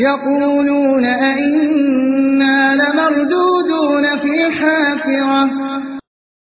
يقولون أئنا لمردودون في الحافرة